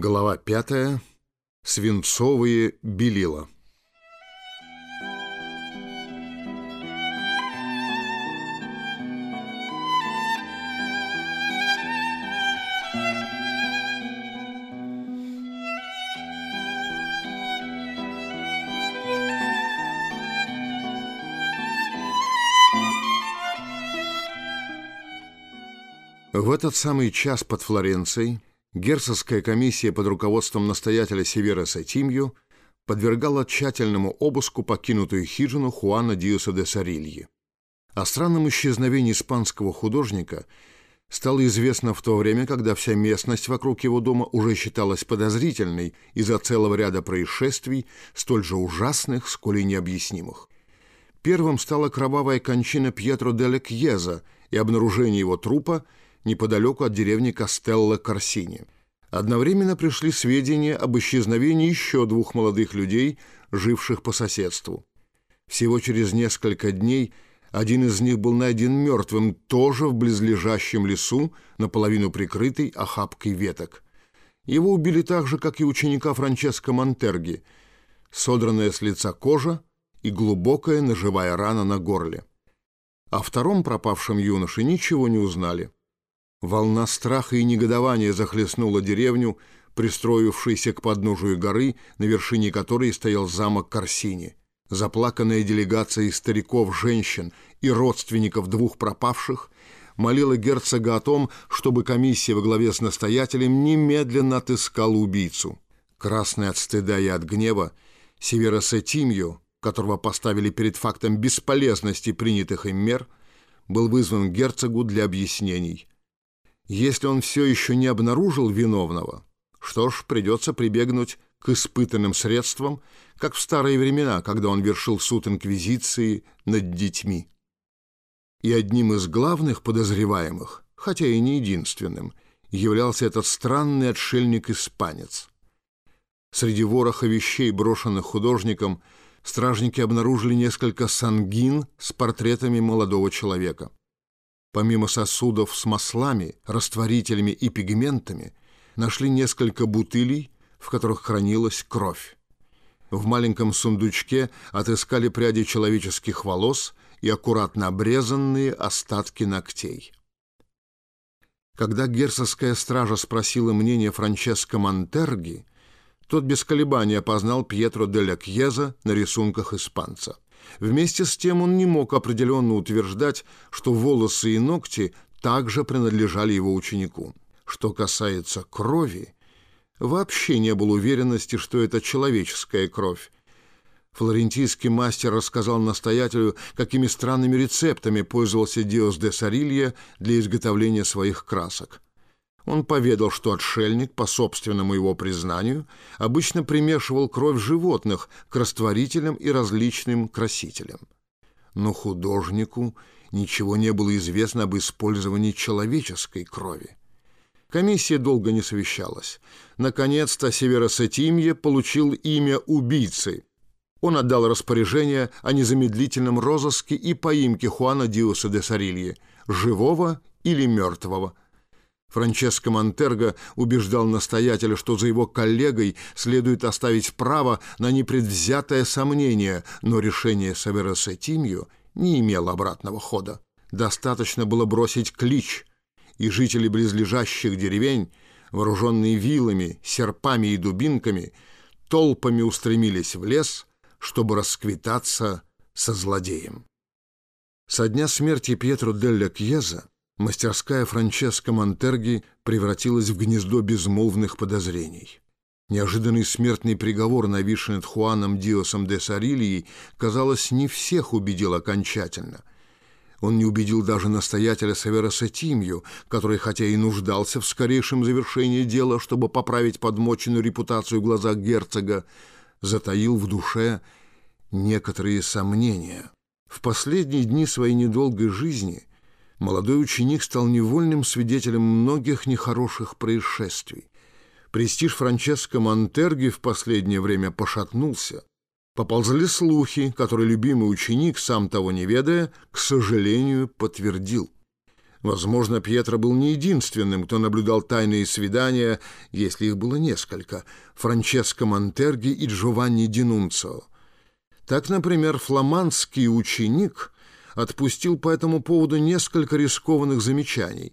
Глава пятая. Свинцовые белила. В этот самый час под Флоренцией Герцогская комиссия под руководством настоятеля Севера Сатимью подвергала тщательному обыску покинутую хижину Хуана Диоса де Сарильи. О странном исчезновении испанского художника стало известно в то время, когда вся местность вокруг его дома уже считалась подозрительной из-за целого ряда происшествий, столь же ужасных, сколь и необъяснимых. Первым стала кровавая кончина Пьетро де Кьеза и обнаружение его трупа – неподалеку от деревни Кастелло Корсини. Одновременно пришли сведения об исчезновении еще двух молодых людей, живших по соседству. Всего через несколько дней один из них был найден мертвым тоже в близлежащем лесу, наполовину прикрытый охапкой веток. Его убили так же, как и ученика Франческо Монтерги, содранная с лица кожа и глубокая ножевая рана на горле. О втором пропавшем юноше ничего не узнали. Волна страха и негодования захлестнула деревню, пристроившейся к подножию горы, на вершине которой стоял замок Корсини. Заплаканная делегация из стариков, женщин и родственников двух пропавших молила герцога о том, чтобы комиссия во главе с настоятелем немедленно отыскала убийцу. Красный от стыда и от гнева, Севера Сетимью, которого поставили перед фактом бесполезности принятых им мер, был вызван герцогу для объяснений – если он все еще не обнаружил виновного, что ж, придется прибегнуть к испытанным средствам, как в старые времена, когда он вершил суд инквизиции над детьми. И одним из главных подозреваемых, хотя и не единственным, являлся этот странный отшельник-испанец. Среди вороха вещей, брошенных художником, стражники обнаружили несколько сангин с портретами молодого человека. Помимо сосудов с маслами, растворителями и пигментами, нашли несколько бутылей, в которых хранилась кровь. В маленьком сундучке отыскали пряди человеческих волос и аккуратно обрезанные остатки ногтей. Когда герцогская стража спросила мнение Франческо Монтерги, тот без колебания опознал Пьетро де ля Кьеза на рисунках испанца. Вместе с тем он не мог определенно утверждать, что волосы и ногти также принадлежали его ученику. Что касается крови, вообще не было уверенности, что это человеческая кровь. Флорентийский мастер рассказал настоятелю, какими странными рецептами пользовался Диос де Сарилья для изготовления своих красок. Он поведал, что отшельник, по собственному его признанию, обычно примешивал кровь животных к растворителям и различным красителям. Но художнику ничего не было известно об использовании человеческой крови. Комиссия долго не совещалась. Наконец-то Северосетимье получил имя убийцы. Он отдал распоряжение о незамедлительном розыске и поимке Хуана Диоса де Сарилье, живого или мертвого – Франческо Монтерго убеждал настоятеля, что за его коллегой следует оставить право на непредвзятое сомнение, но решение Савера Сетимью не имело обратного хода. Достаточно было бросить клич, и жители близлежащих деревень, вооруженные вилами, серпами и дубинками, толпами устремились в лес, чтобы расквитаться со злодеем. Со дня смерти Пьетро Делля Кьеза Мастерская Франческо Монтерги превратилась в гнездо безмолвных подозрений. Неожиданный смертный приговор, нависший над Хуаном Диосом де Сарильей, казалось, не всех убедил окончательно. Он не убедил даже настоятеля Савера Сатимью, который, хотя и нуждался в скорейшем завершении дела, чтобы поправить подмоченную репутацию в глазах герцога, затаил в душе некоторые сомнения. В последние дни своей недолгой жизни – молодой ученик стал невольным свидетелем многих нехороших происшествий. Престиж Франческо Монтерги в последнее время пошатнулся. Поползли слухи, которые любимый ученик, сам того не ведая, к сожалению, подтвердил. Возможно, Пьетро был не единственным, кто наблюдал тайные свидания, если их было несколько, Франческо Монтерги и Джованни Динунцо. Так, например, фламандский ученик отпустил по этому поводу несколько рискованных замечаний,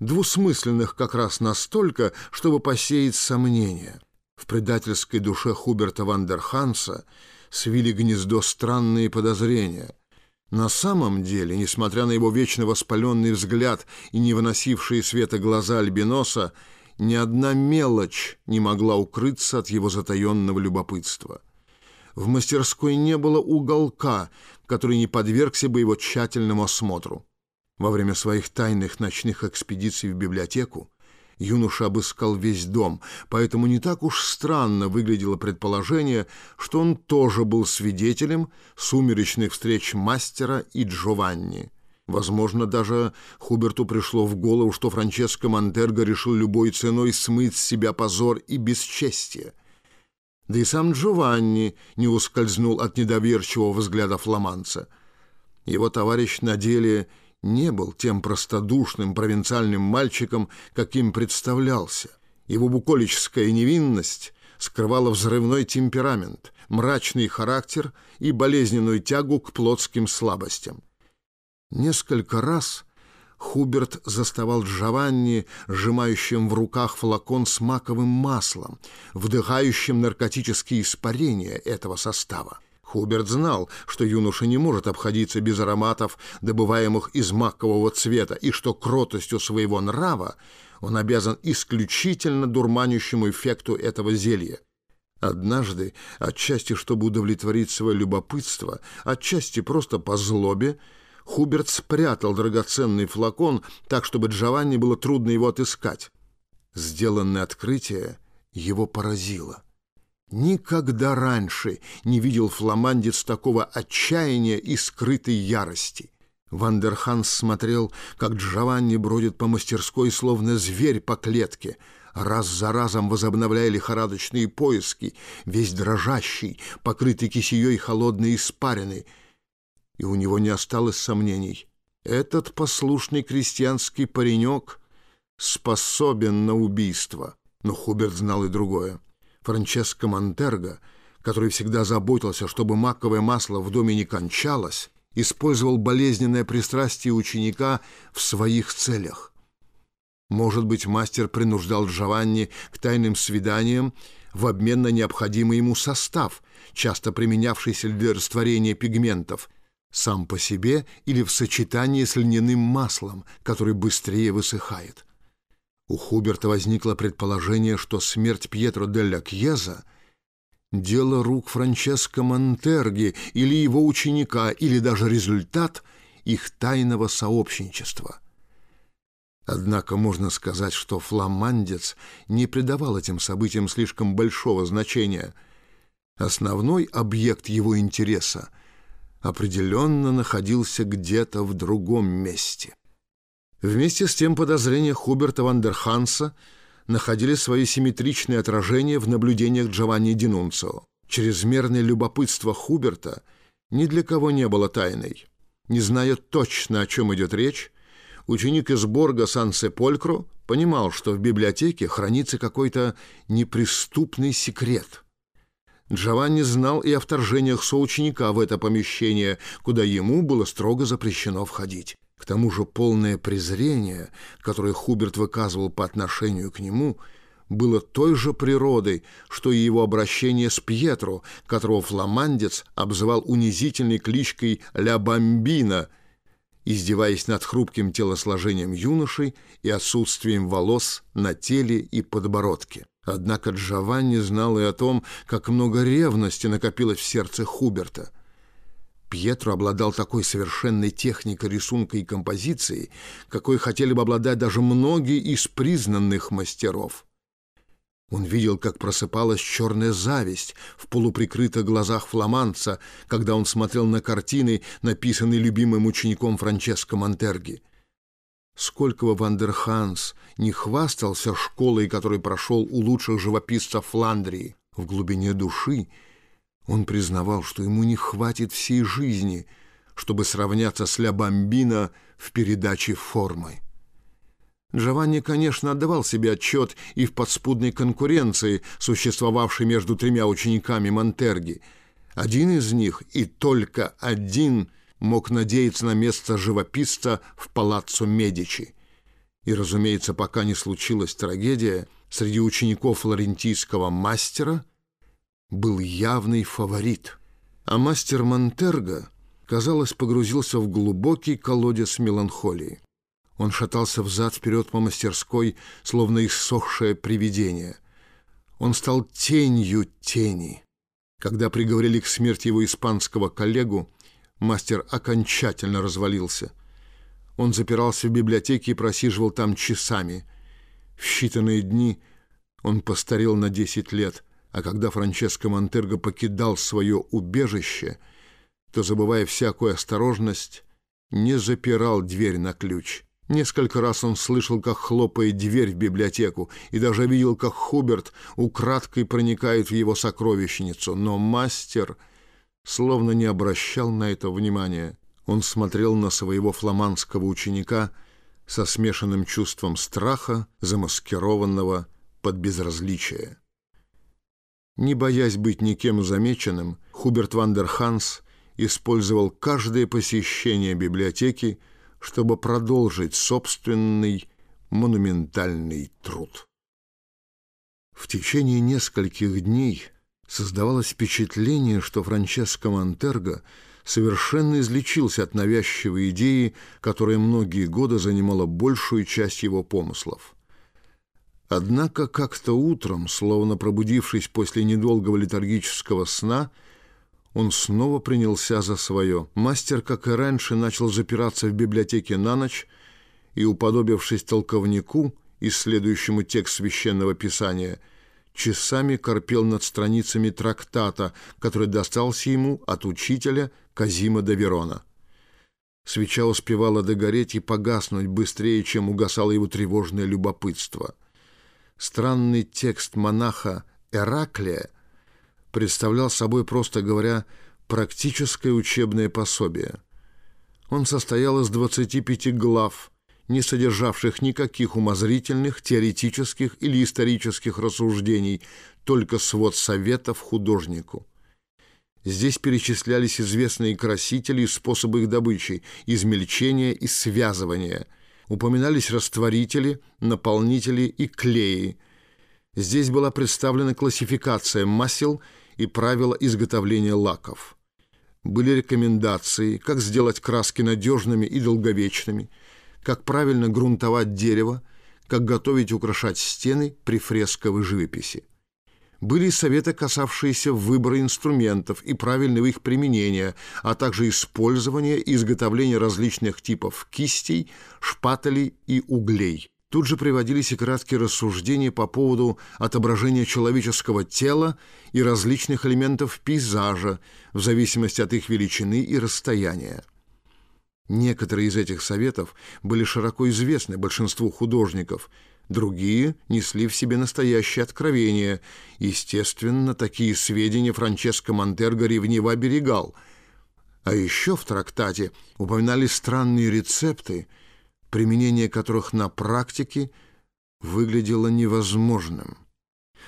двусмысленных как раз настолько, чтобы посеять сомнения. В предательской душе Хуберта Вандерханса свили гнездо странные подозрения. На самом деле, несмотря на его вечно воспаленный взгляд и не выносившие света глаза Альбиноса, ни одна мелочь не могла укрыться от его затаенного любопытства. В мастерской не было уголка, который не подвергся бы его тщательному осмотру. Во время своих тайных ночных экспедиций в библиотеку юноша обыскал весь дом, поэтому не так уж странно выглядело предположение, что он тоже был свидетелем сумеречных встреч мастера и Джованни. Возможно, даже Хуберту пришло в голову, что Франческо Монтерго решил любой ценой смыть с себя позор и бесчестие. Да и сам Джованни не ускользнул от недоверчивого взгляда фламанца. Его товарищ на деле не был тем простодушным провинциальным мальчиком, каким представлялся. Его буколическая невинность скрывала взрывной темперамент, мрачный характер и болезненную тягу к плотским слабостям. Несколько раз Хуберт заставал Джованни, сжимающим в руках флакон с маковым маслом, вдыхающим наркотические испарения этого состава. Хуберт знал, что юноша не может обходиться без ароматов, добываемых из макового цвета, и что кротостью своего нрава он обязан исключительно дурманящему эффекту этого зелья. Однажды, отчасти чтобы удовлетворить свое любопытство, отчасти просто по злобе, Хуберт спрятал драгоценный флакон так, чтобы Джованни было трудно его отыскать. Сделанное открытие его поразило. Никогда раньше не видел фламандец такого отчаяния и скрытой ярости. Вандерханс смотрел, как Джованни бродит по мастерской, словно зверь по клетке, раз за разом возобновляя лихорадочные поиски, весь дрожащий, покрытый кисеей холодной испарины. И у него не осталось сомнений. Этот послушный крестьянский паренек способен на убийство. Но Хуберт знал и другое. Франческо Монтерго, который всегда заботился, чтобы маковое масло в доме не кончалось, использовал болезненное пристрастие ученика в своих целях. Может быть, мастер принуждал Джованни к тайным свиданиям в обмен на необходимый ему состав, часто применявшийся для растворения пигментов, сам по себе или в сочетании с льняным маслом, который быстрее высыхает. У Хуберта возникло предположение, что смерть Пьетро делля Кьеза — дело рук Франческо Монтерги или его ученика, или даже результат их тайного сообщничества. Однако можно сказать, что фламандец не придавал этим событиям слишком большого значения. Основной объект его интереса определенно находился где-то в другом месте. Вместе с тем подозрения Хуберта Вандерханса находили свои симметричные отражения в наблюдениях Джованни Динунцио. Чрезмерное любопытство Хуберта ни для кого не было тайной. Не зная точно, о чем идет речь, ученик из Борга Сан-Сеполькро понимал, что в библиотеке хранится какой-то неприступный секрет. Джованни знал и о вторжениях соученика в это помещение, куда ему было строго запрещено входить. К тому же полное презрение, которое Хуберт выказывал по отношению к нему, было той же природой, что и его обращение с Пьетро, которого фламандец обзывал унизительной кличкой «Ля Бомбина», издеваясь над хрупким телосложением юношей и отсутствием волос на теле и подбородке. Однако Джованни знал и о том, как много ревности накопилось в сердце Хуберта – Пьетро обладал такой совершенной техникой рисунка и композиции, какой хотели бы обладать даже многие из признанных мастеров. Он видел, как просыпалась черная зависть в полуприкрытых глазах фламанца, когда он смотрел на картины, написанные любимым учеником Франческо Монтерги. Сколько бы Вандерханс не хвастался школой, которую прошел у лучших живописцев Фландрии, в глубине души — он признавал, что ему не хватит всей жизни, чтобы сравняться с Ля Бомбино в передаче формы. Джованни, конечно, отдавал себе отчет и в подспудной конкуренции, существовавшей между тремя учениками Монтерги. Один из них, и только один, мог надеяться на место живописца в палаццо Медичи. И, разумеется, пока не случилась трагедия, среди учеников флорентийского мастера был явный фаворит. А мастер Монтерго, казалось, погрузился в глубокий колодец меланхолии. Он шатался взад-вперед по мастерской, словно иссохшее привидение. Он стал тенью тени. Когда приговорили к смерти его испанского коллегу, мастер окончательно развалился. Он запирался в библиотеке и просиживал там часами. В считанные дни он постарел на десять лет, а когда Франческо Монтерго покидал свое убежище, то, забывая всякую осторожность, не запирал дверь на ключ — Несколько раз он слышал, как хлопает дверь в библиотеку, и даже видел, как Хуберт украдкой проникает в его сокровищницу. Но мастер словно не обращал на это внимания. Он смотрел на своего фламандского ученика со смешанным чувством страха, замаскированного под безразличие. Не боясь быть никем замеченным, Хуберт Вандерханс использовал каждое посещение библиотеки, чтобы продолжить собственный монументальный труд. В течение нескольких дней создавалось впечатление, что Франческо Монтерго совершенно излечился от навязчивой идеи, которая многие годы занимала большую часть его помыслов. Однако как-то утром, словно пробудившись после недолгого летаргического сна, он снова принялся за свое. Мастер, как и раньше, начал запираться в библиотеке на ночь и, уподобившись толковнику, исследующему текст священного писания, часами корпел над страницами трактата, который достался ему от учителя Казима де Верона. Свеча успевала догореть и погаснуть быстрее, чем угасало его тревожное любопытство. Странный текст монаха Эраклия — представлял собой, просто говоря, практическое учебное пособие. Он состоял из 25 глав, не содержавших никаких умозрительных, теоретических или исторических рассуждений, только свод советов художнику. Здесь перечислялись известные красители и способы их добычи, измельчения и связывания. Упоминались растворители, наполнители и клеи. Здесь была представлена классификация масел – и правила изготовления лаков. Были рекомендации, как сделать краски надежными и долговечными, как правильно грунтовать дерево, как готовить и украшать стены при фресковой живописи. Были советы, касавшиеся выбора инструментов и правильного их применения, а также использования и изготовления различных типов кистей, шпателей и углей. Тут же приводились и краткие рассуждения по поводу отображения человеческого тела и различных элементов пейзажа в зависимости от их величины и расстояния. Некоторые из этих советов были широко известны большинству художников, другие несли в себе настоящее откровение. Естественно, такие сведения Франческо Монтерго ревниво оберегал. А еще в трактате упоминались странные рецепты – применение которых на практике выглядело невозможным.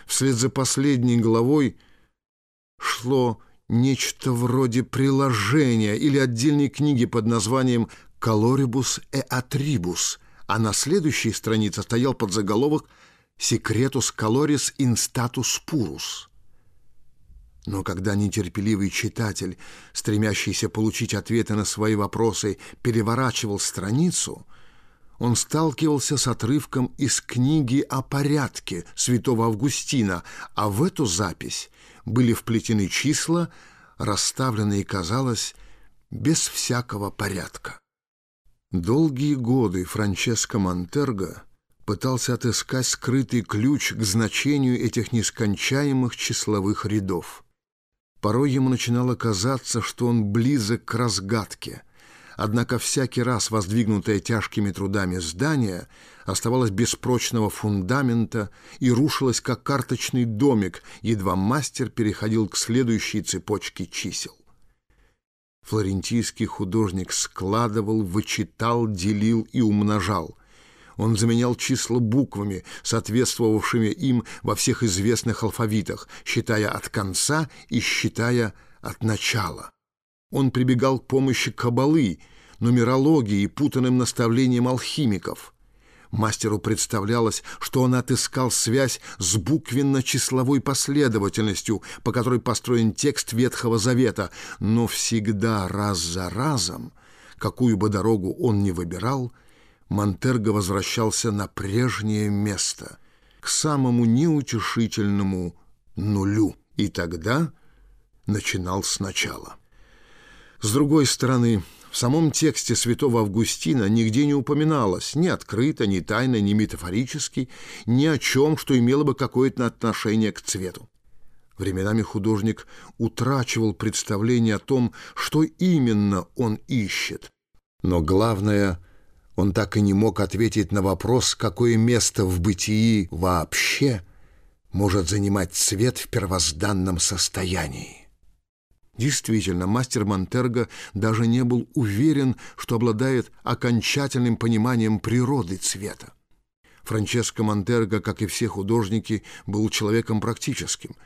Вслед за последней главой шло нечто вроде приложения или отдельной книги под названием «Колорибус e Atribus», а на следующей странице стоял подзаголовок «Secretus coloris in status purus». Но когда нетерпеливый читатель, стремящийся получить ответы на свои вопросы, переворачивал страницу — он сталкивался с отрывком из книги о порядке святого Августина, а в эту запись были вплетены числа, расставленные, казалось, без всякого порядка. Долгие годы Франческо Монтерго пытался отыскать скрытый ключ к значению этих нескончаемых числовых рядов. Порой ему начинало казаться, что он близок к разгадке – Однако всякий раз воздвигнутое тяжкими трудами здание оставалось без прочного фундамента и рушилось, как карточный домик, едва мастер переходил к следующей цепочке чисел. Флорентийский художник складывал, вычитал, делил и умножал. Он заменял числа буквами, соответствовавшими им во всех известных алфавитах, считая от конца и считая от начала. Он прибегал к помощи кабалы, нумерологии и путанным наставлениям алхимиков. Мастеру представлялось, что он отыскал связь с буквенно-числовой последовательностью, по которой построен текст Ветхого Завета, но всегда раз за разом, какую бы дорогу он ни выбирал, Монтерго возвращался на прежнее место, к самому неутешительному нулю, и тогда начинал сначала. С другой стороны, в самом тексте святого Августина нигде не упоминалось ни открыто, ни тайно, ни метафорически, ни о чем, что имело бы какое-то отношение к цвету. Временами художник утрачивал представление о том, что именно он ищет. Но главное, он так и не мог ответить на вопрос, какое место в бытии вообще может занимать цвет в первозданном состоянии. Действительно, мастер Монтерго даже не был уверен, что обладает окончательным пониманием природы цвета. Франческо Монтерго, как и все художники, был человеком практическим.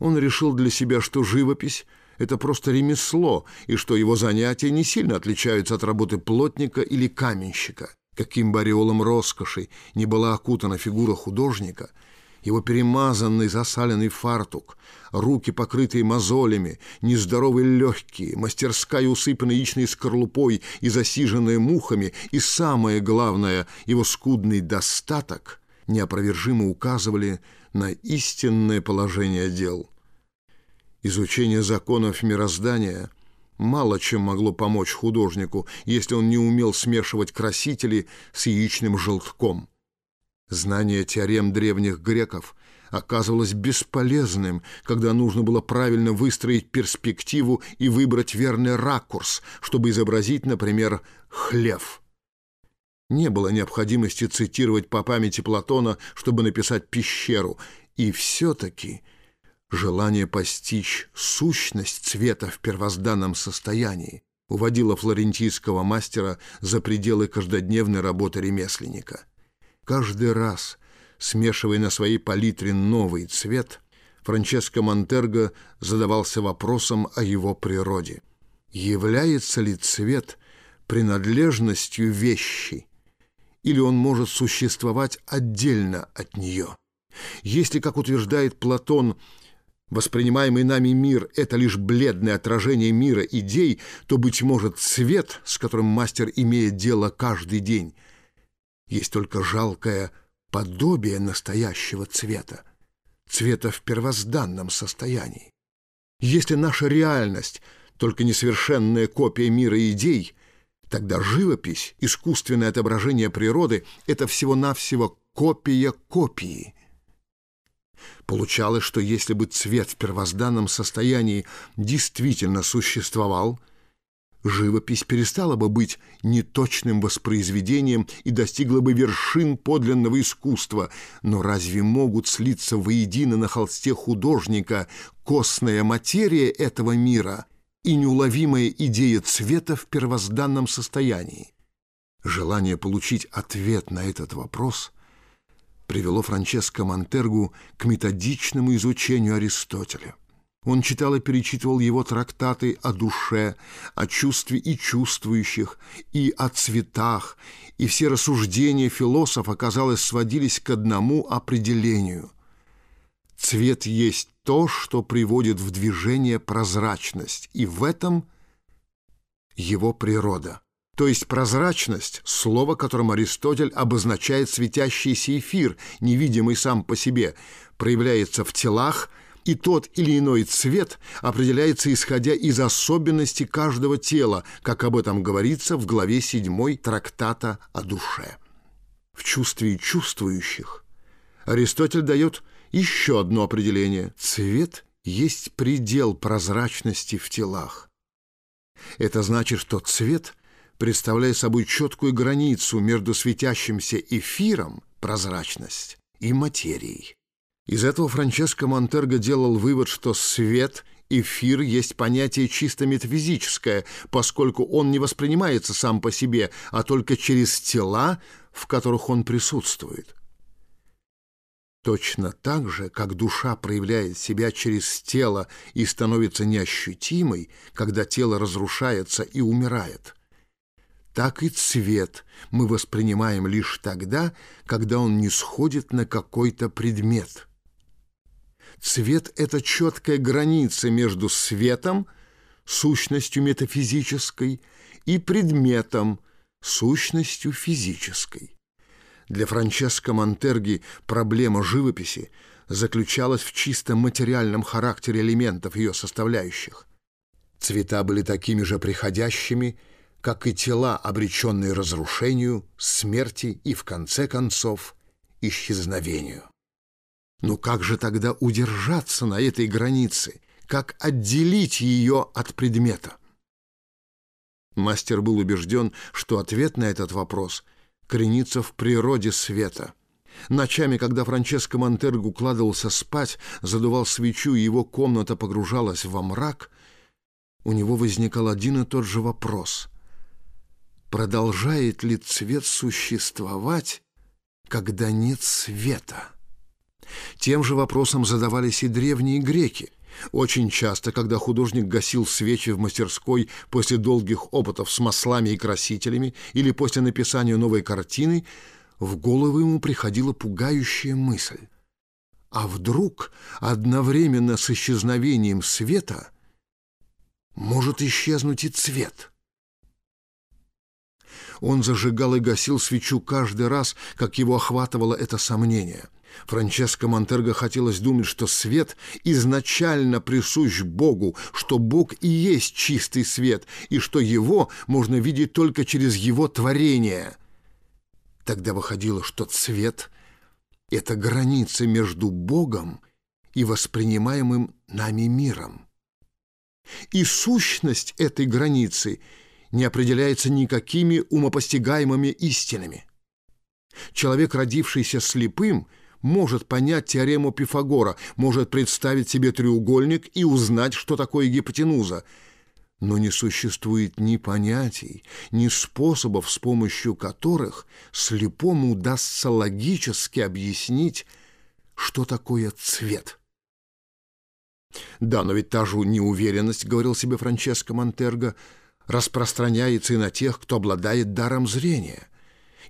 Он решил для себя, что живопись — это просто ремесло, и что его занятия не сильно отличаются от работы плотника или каменщика. Каким бы ореолом роскоши не была окутана фигура художника — его перемазанный засаленный фартук, руки, покрытые мозолями, нездоровые легкие, мастерская усыпанная яичной скорлупой и засиженная мухами, и самое главное, его скудный достаток неопровержимо указывали на истинное положение дел. Изучение законов мироздания мало чем могло помочь художнику, если он не умел смешивать красители с яичным желтком – Знание теорем древних греков оказывалось бесполезным, когда нужно было правильно выстроить перспективу и выбрать верный ракурс, чтобы изобразить, например, хлев. Не было необходимости цитировать по памяти Платона, чтобы написать пещеру, и все-таки желание постичь сущность цвета в первозданном состоянии уводило флорентийского мастера за пределы каждодневной работы ремесленника. Каждый раз, смешивая на своей палитре новый цвет, Франческо Монтерго задавался вопросом о его природе. Является ли цвет принадлежностью вещи, или он может существовать отдельно от нее? Если, как утверждает Платон, воспринимаемый нами мир — это лишь бледное отражение мира идей, то, быть может, цвет, с которым мастер имеет дело каждый день, есть только жалкое подобие настоящего цвета, цвета в первозданном состоянии. Если наша реальность — только несовершенная копия мира идей, тогда живопись, искусственное отображение природы — это всего-навсего копия копии. Получалось, что если бы цвет в первозданном состоянии действительно существовал — живопись перестала бы быть неточным воспроизведением и достигла бы вершин подлинного искусства. Но разве могут слиться воедино на холсте художника костная материя этого мира и неуловимая идея цвета в первозданном состоянии? Желание получить ответ на этот вопрос привело Франческо Монтергу к методичному изучению Аристотеля. Он читал и перечитывал его трактаты о душе, о чувстве и чувствующих, и о цветах, и все рассуждения философа, казалось, сводились к одному определению. Цвет есть то, что приводит в движение прозрачность, и в этом его природа. То есть прозрачность — слово, которым Аристотель обозначает светящийся эфир, невидимый сам по себе, проявляется в телах — и тот или иной цвет определяется исходя из особенностей каждого тела, как об этом говорится в главе 7 трактата о душе. В чувстве чувствующих Аристотель дает еще одно определение. Цвет есть предел прозрачности в телах. Это значит, что цвет представляет собой четкую границу между светящимся эфиром, прозрачность, и материей. Из этого Франческо Монтерго делал вывод, что свет Эфир есть понятие чисто метафизическое, поскольку он не воспринимается сам по себе, а только через тела, в которых он присутствует. Точно так же, как душа проявляет себя через тело и становится неощутимой, когда тело разрушается и умирает, так и цвет мы воспринимаем лишь тогда, когда он не сходит на какой-то предмет. Цвет — это четкая граница между светом, сущностью метафизической, и предметом, сущностью физической. Для Франческо Монтерги проблема живописи заключалась в чисто материальном характере элементов ее составляющих. Цвета были такими же приходящими, как и тела, обреченные разрушению, смерти и, в конце концов, исчезновению. Но как же тогда удержаться на этой границе? Как отделить ее от предмета? Мастер был убежден, что ответ на этот вопрос коренится в природе света. Ночами, когда Франческо Монтерго укладывался спать, задувал свечу, и его комната погружалась во мрак, у него возникал один и тот же вопрос. Продолжает ли цвет существовать, когда нет света? Тем же вопросом задавались и древние греки. Очень часто, когда художник гасил свечи в мастерской после долгих опытов с маслами и красителями или после написания новой картины, в голову ему приходила пугающая мысль. А вдруг одновременно с исчезновением света может исчезнуть и цвет? Он зажигал и гасил свечу каждый раз, как его охватывало это сомнение. Франческо Монтерго хотелось думать, что свет изначально присущ Богу, что Бог и есть чистый свет, и что его можно видеть только через его творение. Тогда выходило, что цвет — это граница между Богом и воспринимаемым нами миром. И сущность этой границы не определяется никакими умопостигаемыми истинами. Человек, родившийся слепым — может понять теорему Пифагора, может представить себе треугольник и узнать, что такое гипотенуза. Но не существует ни понятий, ни способов, с помощью которых слепому удастся логически объяснить, что такое цвет. «Да, но ведь та же неуверенность, — говорил себе Франческо Монтерго, — распространяется и на тех, кто обладает даром зрения».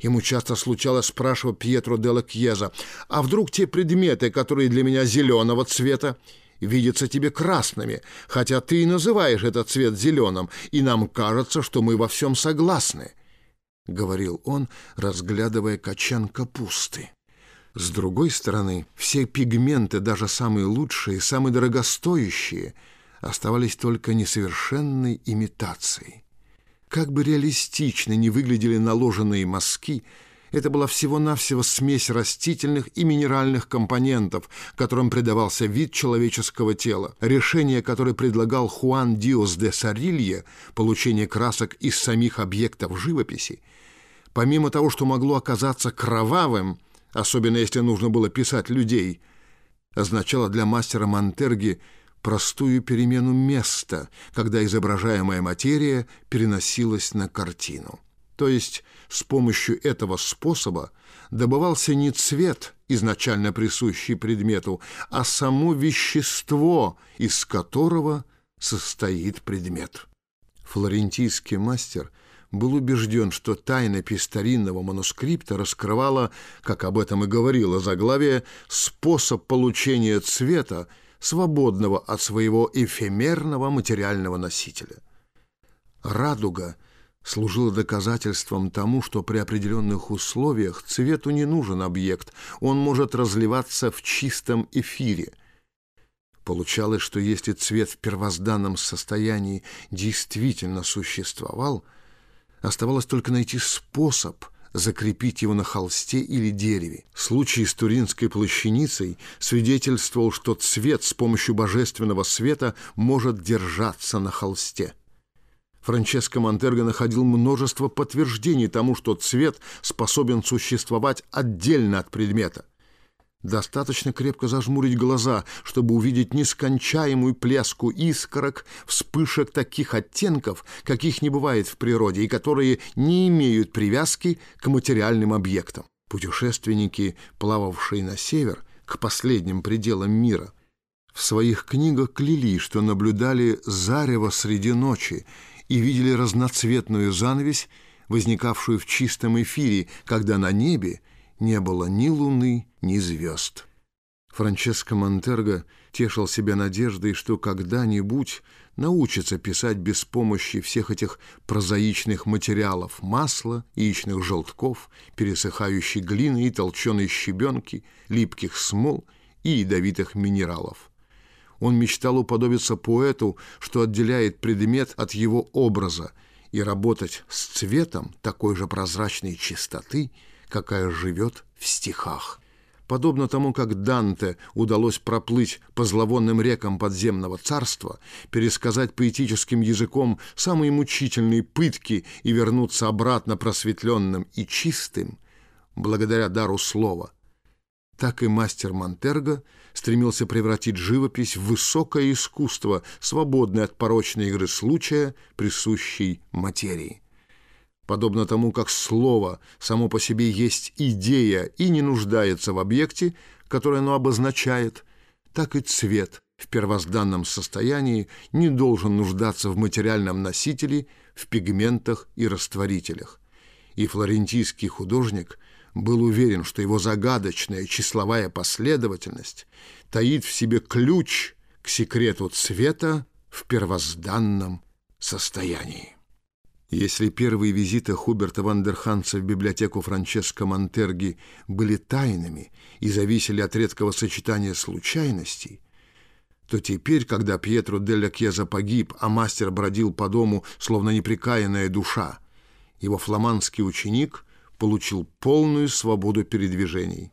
Ему часто случалось спрашивать Пьетро де Кьеза, «А вдруг те предметы, которые для меня зеленого цвета, видятся тебе красными, хотя ты и называешь этот цвет зеленым, и нам кажется, что мы во всем согласны», — говорил он, разглядывая качан капусты. С другой стороны, все пигменты, даже самые лучшие, самые дорогостоящие, оставались только несовершенной имитацией. Как бы реалистично не выглядели наложенные мазки, это была всего-навсего смесь растительных и минеральных компонентов, которым придавался вид человеческого тела. Решение, которое предлагал Хуан Диос де Сарилье, получение красок из самих объектов живописи, помимо того, что могло оказаться кровавым, особенно если нужно было писать людей, означало для мастера Монтерги – простую перемену места, когда изображаемая материя переносилась на картину. То есть с помощью этого способа добывался не цвет, изначально присущий предмету, а само вещество, из которого состоит предмет. Флорентийский мастер был убежден, что тайна старинного манускрипта раскрывала, как об этом и говорило заглавие, способ получения цвета, свободного от своего эфемерного материального носителя. Радуга служила доказательством тому, что при определенных условиях цвету не нужен объект, он может разливаться в чистом эфире. Получалось, что если цвет в первозданном состоянии действительно существовал, оставалось только найти способ – закрепить его на холсте или дереве. Случай с Туринской плащаницей свидетельствовал, что цвет с помощью божественного света может держаться на холсте. Франческо Монтерго находил множество подтверждений тому, что цвет способен существовать отдельно от предмета. Достаточно крепко зажмурить глаза, чтобы увидеть нескончаемую плеску искорок, вспышек таких оттенков, каких не бывает в природе и которые не имеют привязки к материальным объектам. Путешественники, плававшие на север, к последним пределам мира, в своих книгах клялись, что наблюдали зарево среди ночи и видели разноцветную занавесь, возникавшую в чистом эфире, когда на небе не было ни луны, ни звезд. Франческо Монтерго тешил себя надеждой, что когда-нибудь научится писать без помощи всех этих прозаичных материалов масла, яичных желтков, пересыхающей глины и толченой щебенки, липких смол и ядовитых минералов. Он мечтал уподобиться поэту, что отделяет предмет от его образа, и работать с цветом такой же прозрачной чистоты, какая живет в стихах. Подобно тому, как Данте удалось проплыть по зловонным рекам подземного царства, пересказать поэтическим языком самые мучительные пытки и вернуться обратно просветленным и чистым, благодаря дару слова, так и мастер Монтерго стремился превратить живопись в высокое искусство, свободное от порочной игры случая, присущей материи. Подобно тому, как слово само по себе есть идея и не нуждается в объекте, который оно обозначает, так и цвет в первозданном состоянии не должен нуждаться в материальном носителе, в пигментах и растворителях. И флорентийский художник был уверен, что его загадочная числовая последовательность таит в себе ключ к секрету цвета в первозданном состоянии. Если первые визиты Хуберта Вандерханца в библиотеку Франческо Монтерги были тайными и зависели от редкого сочетания случайностей, то теперь, когда Пьетро Делля Кьеза погиб, а мастер бродил по дому, словно неприкаянная душа, его фламандский ученик получил полную свободу передвижений.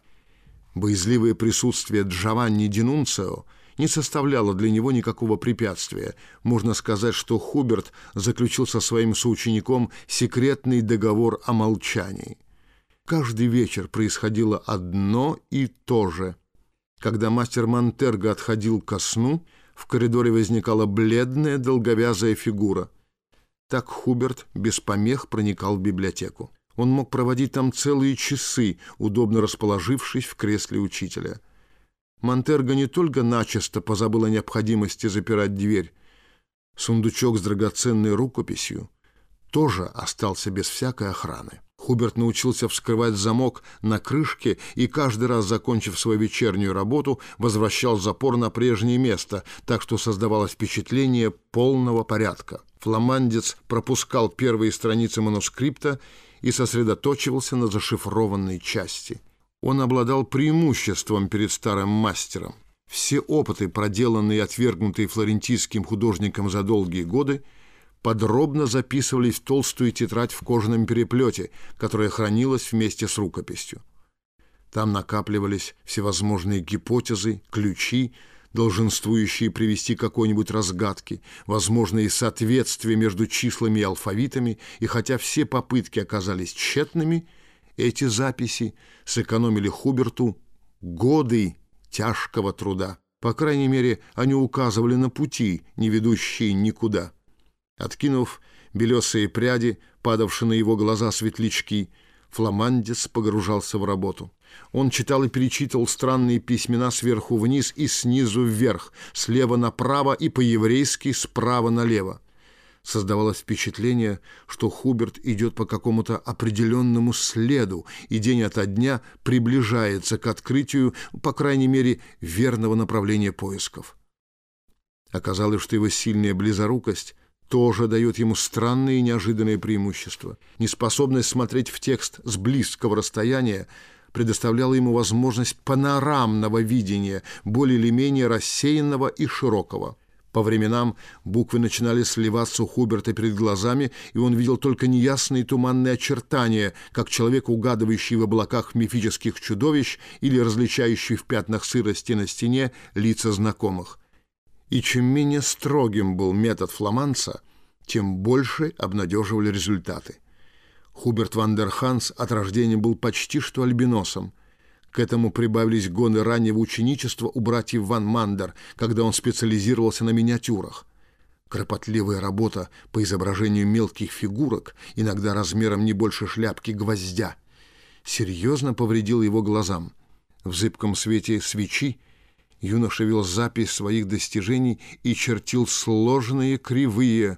Боязливое присутствие Джованни Динунцио не составляло для него никакого препятствия. Можно сказать, что Хуберт заключил со своим соучеником секретный договор о молчании. Каждый вечер происходило одно и то же. Когда мастер Монтерго отходил ко сну, в коридоре возникала бледная долговязая фигура. Так Хуберт без помех проникал в библиотеку. Он мог проводить там целые часы, удобно расположившись в кресле учителя. Монтерго не только начисто позабыл о необходимости запирать дверь. Сундучок с драгоценной рукописью тоже остался без всякой охраны. Хуберт научился вскрывать замок на крышке и каждый раз, закончив свою вечернюю работу, возвращал запор на прежнее место, так что создавалось впечатление полного порядка. Фламандец пропускал первые страницы манускрипта и сосредоточивался на зашифрованной части. Он обладал преимуществом перед старым мастером. Все опыты, проделанные и отвергнутые флорентийским художником за долгие годы, подробно записывались в толстую тетрадь в кожаном переплете, которая хранилась вместе с рукописью. Там накапливались всевозможные гипотезы, ключи, долженствующие привести к какой-нибудь разгадке, возможные соответствия между числами и алфавитами, и хотя все попытки оказались тщетными, эти записи сэкономили Хуберту годы тяжкого труда. По крайней мере, они указывали на пути, не ведущие никуда. Откинув белесые пряди, падавшие на его глаза светлячки, фламандец погружался в работу. Он читал и перечитывал странные письмена сверху вниз и снизу вверх, слева направо и по-еврейски справа налево. Создавалось впечатление, что Хуберт идет по какому-то определенному следу и день ото дня приближается к открытию, по крайней мере, верного направления поисков. Оказалось, что его сильная близорукость тоже дает ему странные и неожиданные преимущества. Неспособность смотреть в текст с близкого расстояния предоставляла ему возможность панорамного видения, более или менее рассеянного и широкого. По временам буквы начинали сливаться у Хуберта перед глазами, и он видел только неясные туманные очертания, как человек, угадывающий в облаках мифических чудовищ или различающий в пятнах сырости на стене лица знакомых. И чем менее строгим был метод фламанца, тем больше обнадеживали результаты. Хуберт ван дер Ханс от рождения был почти что альбиносом. К этому прибавились гоны раннего ученичества у братьев Ван Мандер, когда он специализировался на миниатюрах. Кропотливая работа по изображению мелких фигурок, иногда размером не больше шляпки гвоздя, серьезно повредил его глазам. В зыбком свете свечи юноша вел запись своих достижений и чертил сложные кривые,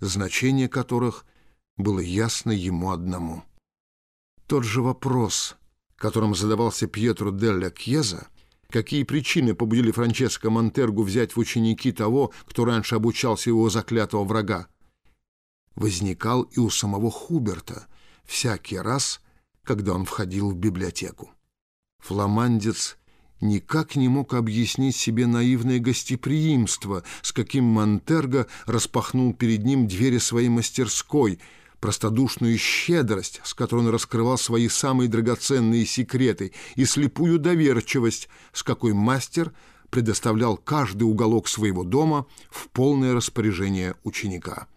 значение которых было ясно ему одному. Тот же вопрос, которым задавался Пьетро Делля Кьеза, какие причины побудили Франческо Монтергу взять в ученики того, кто раньше обучался его заклятого врага, возникал и у самого Хуберта всякий раз, когда он входил в библиотеку. Фламандец никак не мог объяснить себе наивное гостеприимство, с каким Монтерго распахнул перед ним двери своей мастерской, простодушную щедрость, с которой он раскрывал свои самые драгоценные секреты, и слепую доверчивость, с какой мастер предоставлял каждый уголок своего дома в полное распоряжение ученика.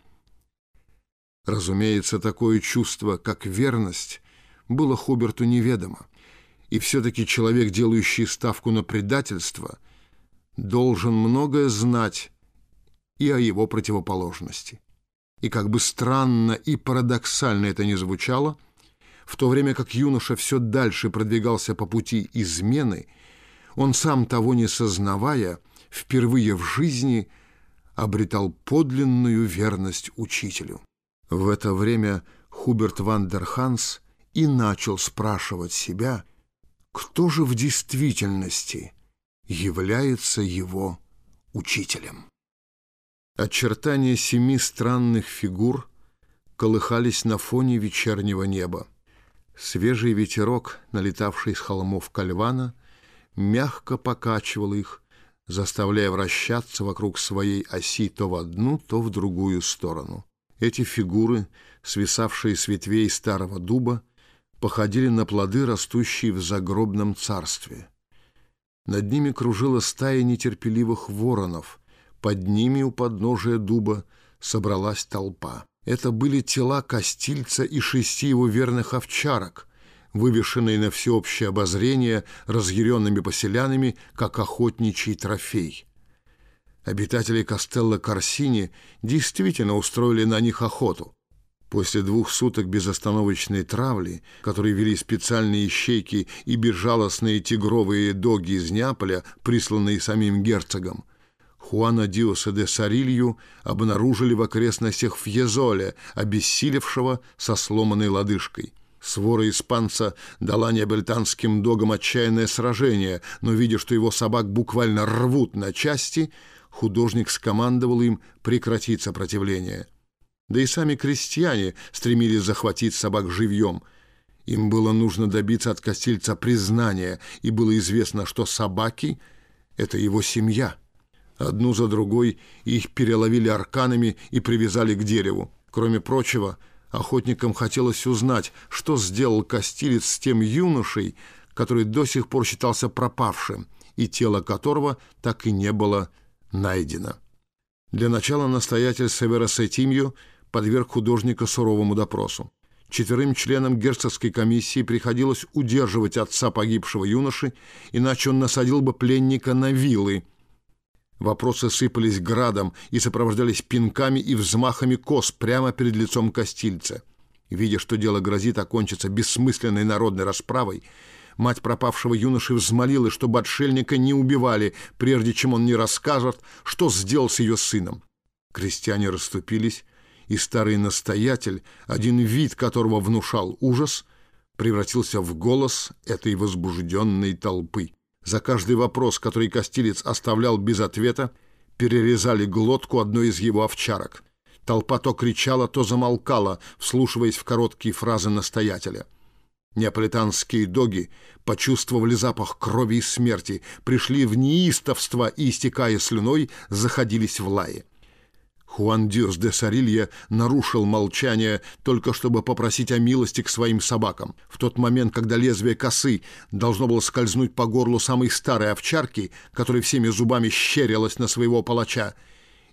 Разумеется, такое чувство, как верность, было Хуберту неведомо. И все-таки человек, делающий ставку на предательство, должен многое знать и о его противоположности. И как бы странно и парадоксально это ни звучало, в то время как юноша все дальше продвигался по пути измены, он сам того не сознавая, впервые в жизни обретал подлинную верность учителю. В это время Хуберт ван дер Ханс и начал спрашивать себя, кто же в действительности является его учителем. Очертания семи странных фигур колыхались на фоне вечернего неба. Свежий ветерок, налетавший с холмов Кальвана, мягко покачивал их, заставляя вращаться вокруг своей оси то в одну, то в другую сторону. Эти фигуры, свисавшие с ветвей старого дуба, походили на плоды, растущие в загробном царстве. Над ними кружила стая нетерпеливых воронов, под ними у подножия дуба собралась толпа. Это были тела Костильца и шести его верных овчарок, вывешенные на всеобщее обозрение разъяренными поселянами, как охотничий трофей. Обитатели Костелла Корсини действительно устроили на них охоту. После двух суток безостановочной травли, которые вели специальные ищейки и безжалостные тигровые доги из Неаполя, присланные самим герцогом, Хуана Диоса де Сарилью обнаружили в окрестностях Фьезоля, обессилевшего со сломанной лодыжкой. Свора испанца дала неабельтанским догам отчаянное сражение, но, видя, что его собак буквально рвут на части, художник скомандовал им прекратить сопротивление. Да и сами крестьяне стремились захватить собак живьем. Им было нужно добиться от Костильца признания, и было известно, что собаки — это его семья. Одну за другой их переловили арканами и привязали к дереву. Кроме прочего, охотникам хотелось узнать, что сделал Костилец с тем юношей, который до сих пор считался пропавшим, и тело которого так и не было найдено. Для начала настоятель Севера Сетимью — подверг художника суровому допросу. Четверым членам герцогской комиссии приходилось удерживать отца погибшего юноши, иначе он насадил бы пленника на вилы. Вопросы сыпались градом и сопровождались пинками и взмахами кос прямо перед лицом Костильца. Видя, что дело грозит окончиться бессмысленной народной расправой, мать пропавшего юноши взмолилась, чтобы отшельника не убивали, прежде чем он не расскажет, что сделал с ее сыном. Крестьяне расступились, и старый настоятель, один вид которого внушал ужас, превратился в голос этой возбужденной толпы. За каждый вопрос, который Костилец оставлял без ответа, перерезали глотку одной из его овчарок. Толпа то кричала, то замолкала, вслушиваясь в короткие фразы настоятеля. Неаполитанские доги почувствовали запах крови и смерти, пришли в неистовство и, истекая слюной, заходились в лае. Хуан Диос де Сарилья нарушил молчание, только чтобы попросить о милости к своим собакам. В тот момент, когда лезвие косы должно было скользнуть по горлу самой старой овчарки, которая всеми зубами щерилась на своего палача,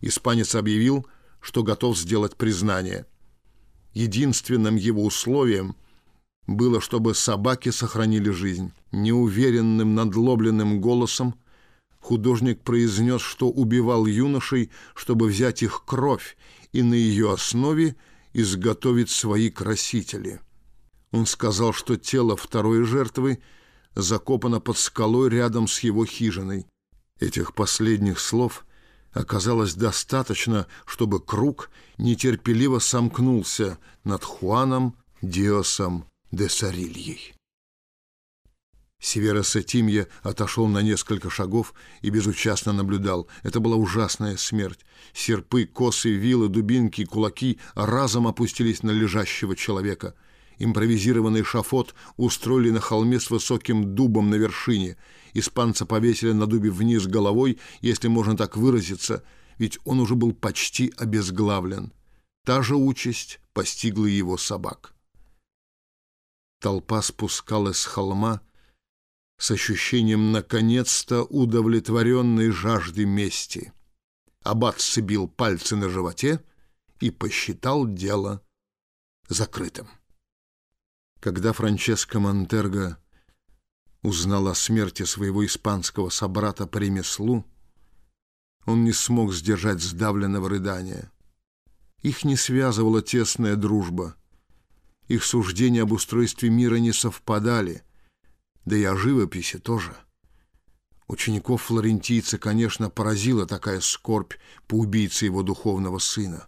испанец объявил, что готов сделать признание. Единственным его условием было, чтобы собаки сохранили жизнь. Неуверенным, надлобленным голосом художник произнес, что убивал юношей, чтобы взять их кровь и на ее основе изготовить свои красители. Он сказал, что тело второй жертвы закопано под скалой рядом с его хижиной. Этих последних слов оказалось достаточно, чтобы круг нетерпеливо сомкнулся над Хуаном Диосом де Сарильей. Севера Сетимья отошел на несколько шагов и безучастно наблюдал. Это была ужасная смерть. Серпы, косы, вилы, дубинки, кулаки разом опустились на лежащего человека. Импровизированный шафот устроили на холме с высоким дубом на вершине. Испанца повесили на дубе вниз головой, если можно так выразиться, ведь он уже был почти обезглавлен. Та же участь постигла его собак. Толпа спускалась с холма с ощущением наконец-то удовлетворенной жажды мести. Аббат сцепил пальцы на животе и посчитал дело закрытым. Когда Франческо Монтерго узнал о смерти своего испанского собрата по ремеслу, он не смог сдержать сдавленного рыдания. Их не связывала тесная дружба — их суждения об устройстве мира не совпадали, да и о живописи тоже. Учеников флорентийца, конечно, поразила такая скорбь по убийце его духовного сына.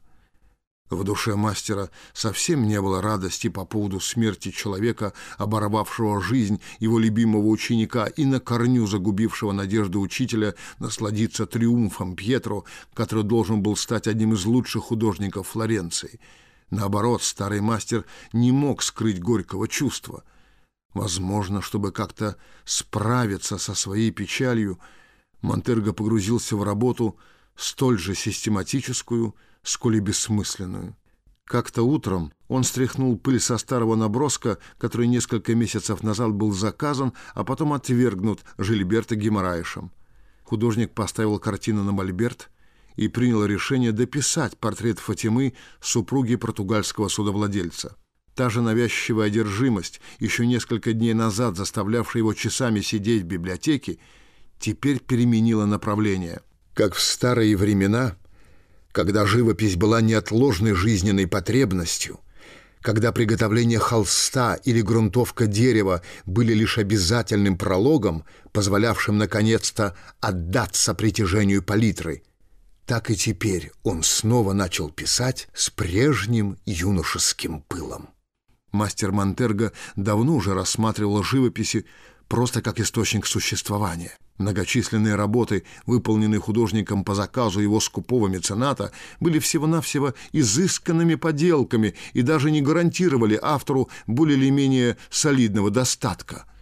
В душе мастера совсем не было радости по поводу смерти человека, оборвавшего жизнь его любимого ученика и на корню загубившего надежду учителя насладиться триумфом Пьетро, который должен был стать одним из лучших художников Флоренции — Наоборот, старый мастер не мог скрыть горького чувства. Возможно, чтобы как-то справиться со своей печалью, Монтерго погрузился в работу столь же систематическую, сколь и бессмысленную. Как-то утром он стряхнул пыль со старого наброска, который несколько месяцев назад был заказан, а потом отвергнут Жильберто Геморраишем. Художник поставил картину на мольберт — и принял решение дописать портрет Фатимы, супруги португальского судовладельца. Та же навязчивая одержимость, еще несколько дней назад заставлявшая его часами сидеть в библиотеке, теперь переменила направление. Как в старые времена, когда живопись была неотложной жизненной потребностью, когда приготовление холста или грунтовка дерева были лишь обязательным прологом, позволявшим наконец-то отдаться притяжению палитры – так и теперь он снова начал писать с прежним юношеским пылом. Мастер Монтерго давно уже рассматривал живописи просто как источник существования. Многочисленные работы, выполненные художником по заказу его скупого мецената, были всего-навсего изысканными поделками и даже не гарантировали автору более или менее солидного достатка –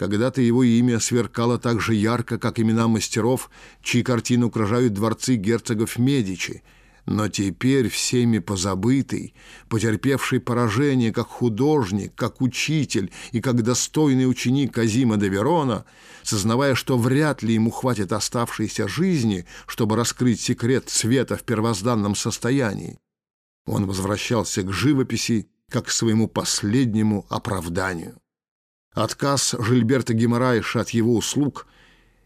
когда-то его имя сверкало так же ярко, как имена мастеров, чьи картины украшают дворцы герцогов Медичи. Но теперь всеми позабытый, потерпевший поражение как художник, как учитель и как достойный ученик Казима де Верона, сознавая, что вряд ли ему хватит оставшейся жизни, чтобы раскрыть секрет цвета в первозданном состоянии, он возвращался к живописи как к своему последнему оправданию. Отказ Жильберта Геморраиша от его услуг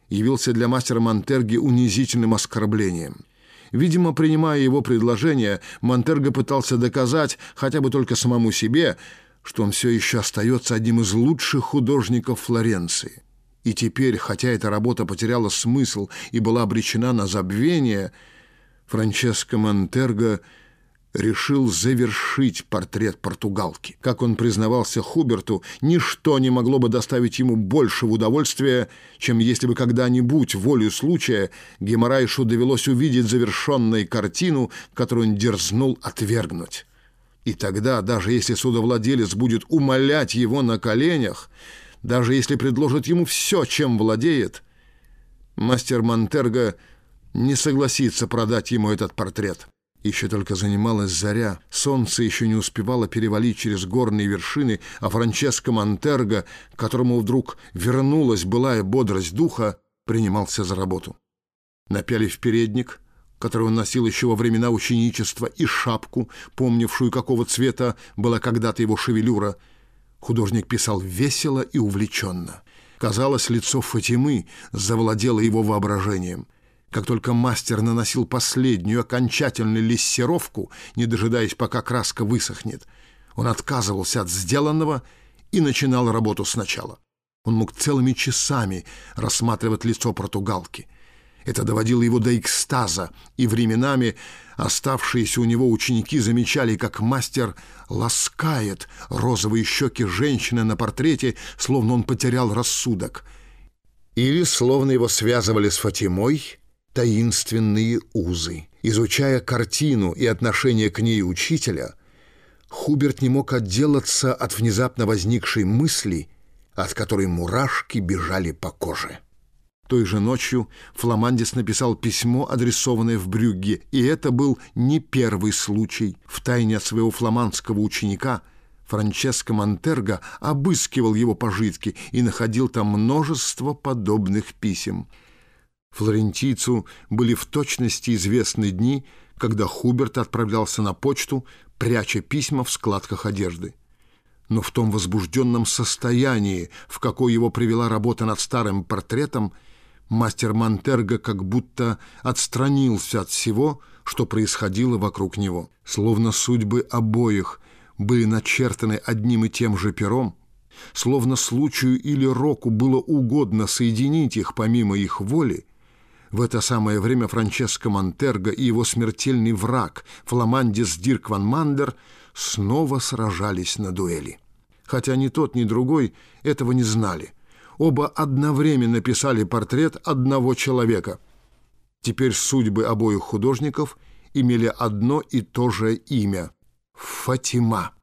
явился для мастера Монтерги унизительным оскорблением. Видимо, принимая его предложение, Монтерго пытался доказать, хотя бы только самому себе, что он все еще остается одним из лучших художников Флоренции. И теперь, хотя эта работа потеряла смысл и была обречена на забвение, Франческо Монтерго – решил завершить портрет португалки. Как он признавался Хуберту, ничто не могло бы доставить ему большего удовольствия, чем если бы когда-нибудь, волю случая, Геморрайшу довелось увидеть завершенную картину, которую он дерзнул отвергнуть. И тогда, даже если судовладелец будет умолять его на коленях, даже если предложит ему все, чем владеет, мастер Монтерго не согласится продать ему этот портрет. Еще только занималась заря, солнце еще не успевало перевалить через горные вершины, а Франческо Монтерго, которому вдруг вернулась былая бодрость духа, принимался за работу. Напялив передник, который он носил еще во времена ученичества, и шапку, помнившую, какого цвета была когда-то его шевелюра, Художник писал весело и увлеченно. Казалось, лицо Фатимы завладело его воображением. Как только мастер наносил последнюю окончательную лессировку, не дожидаясь, пока краска высохнет, он отказывался от сделанного и начинал работу сначала. Он мог целыми часами рассматривать лицо португалки. Это доводило его до экстаза, и временами оставшиеся у него ученики замечали, как мастер ласкает розовые щеки женщины на портрете, словно он потерял рассудок. Или словно его связывали с Фатимой таинственные узы. Изучая картину и отношение к ней учителя, Хуберт не мог отделаться от внезапно возникшей мысли, от которой мурашки бежали по коже. Той же ночью Фламандис написал письмо, адресованное в Брюгге, и это был не первый случай. В тайне от своего фламандского ученика Франческо Монтерго обыскивал его пожитки и находил там множество подобных писем. Флорентийцу были в точности известны дни, когда Хуберт отправлялся на почту, пряча письма в складках одежды но в том возбужденном состоянии, в какое его привела работа над старым портретом, Мастер Монтерго как будто отстранился от всего, что происходило вокруг него. Словно судьбы обоих были начертаны одним и тем же пером, словно случаю или року было угодно соединить их помимо их воли, в это самое время Франческо Монтерго и его смертельный враг Фламандис Дирк ван Мандер снова сражались на дуэли. Хотя ни тот, ни другой этого не знали – оба одновременно писали портрет одного человека. Теперь судьбы обоих художников имели одно и то же имя — Фатима.